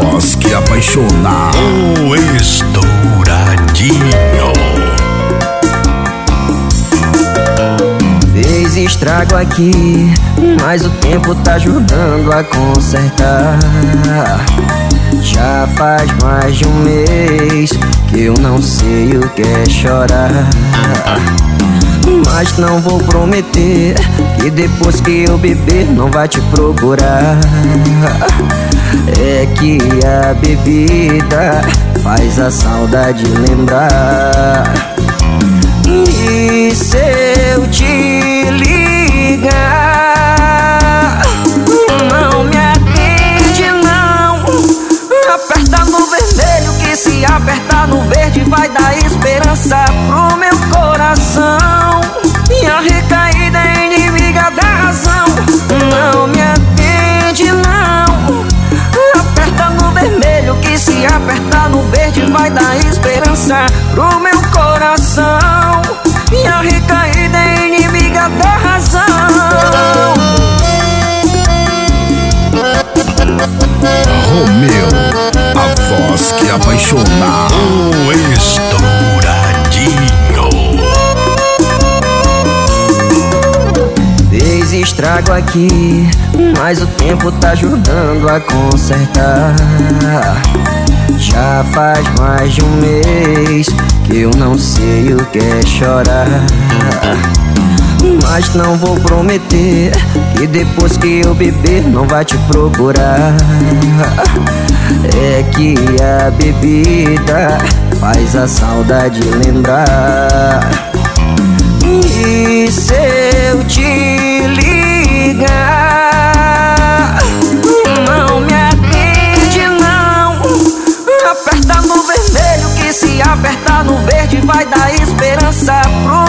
voz que apaixonar O Estouradinho. Fez estrago aqui, mas o tempo tá ajudando a consertar. Já faz mais de um mês que eu não sei o que é chorar. Mas não vou prometer que depois que eu beber não vai te procurar. É que a bebida faz a saudade lembrar. Apertar no verde vai dar esperança pro meu coração. Minha recaída é inimiga da razão. Não me atende não. Aperta no vermelho que se apertar no verde vai dar esperança pro meu coração. Minha recaída é inimiga da razão. Romeu, a voz que apaixona. O estouradinho. Fez estrago aqui, mas o tempo tá ajudando a consertar. Já faz mais de um mês que eu não sei o que é chorar. Mas não vou prometer que depois que eu beber não vai te procurar. É que a bebida faz a saudade lembrar. E se eu te ligar, não me atende não. Aperta no vermelho que se apertar no verde vai dar esperança pro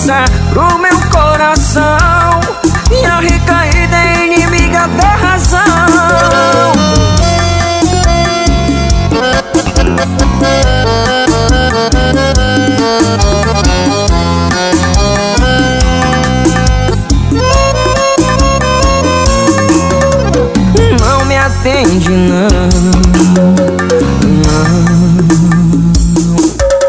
doença pro meu coração. E a recaída é inimiga da razão. Não me atende não.